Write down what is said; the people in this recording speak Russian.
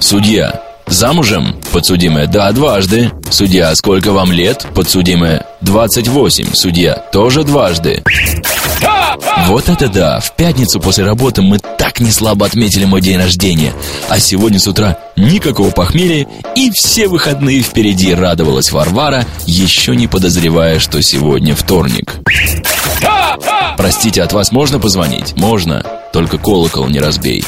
Судья. Замужем? Подсудимая. Да, дважды. Судья. Сколько вам лет? Подсудимая. 28. Судья. Тоже дважды. Вот это да! В пятницу после работы мы так не слабо отметили мой день рождения. А сегодня с утра никакого похмелья и все выходные впереди радовалась Варвара, еще не подозревая, что сегодня вторник. Простите, от вас можно позвонить? Можно. Только колокол не разбей.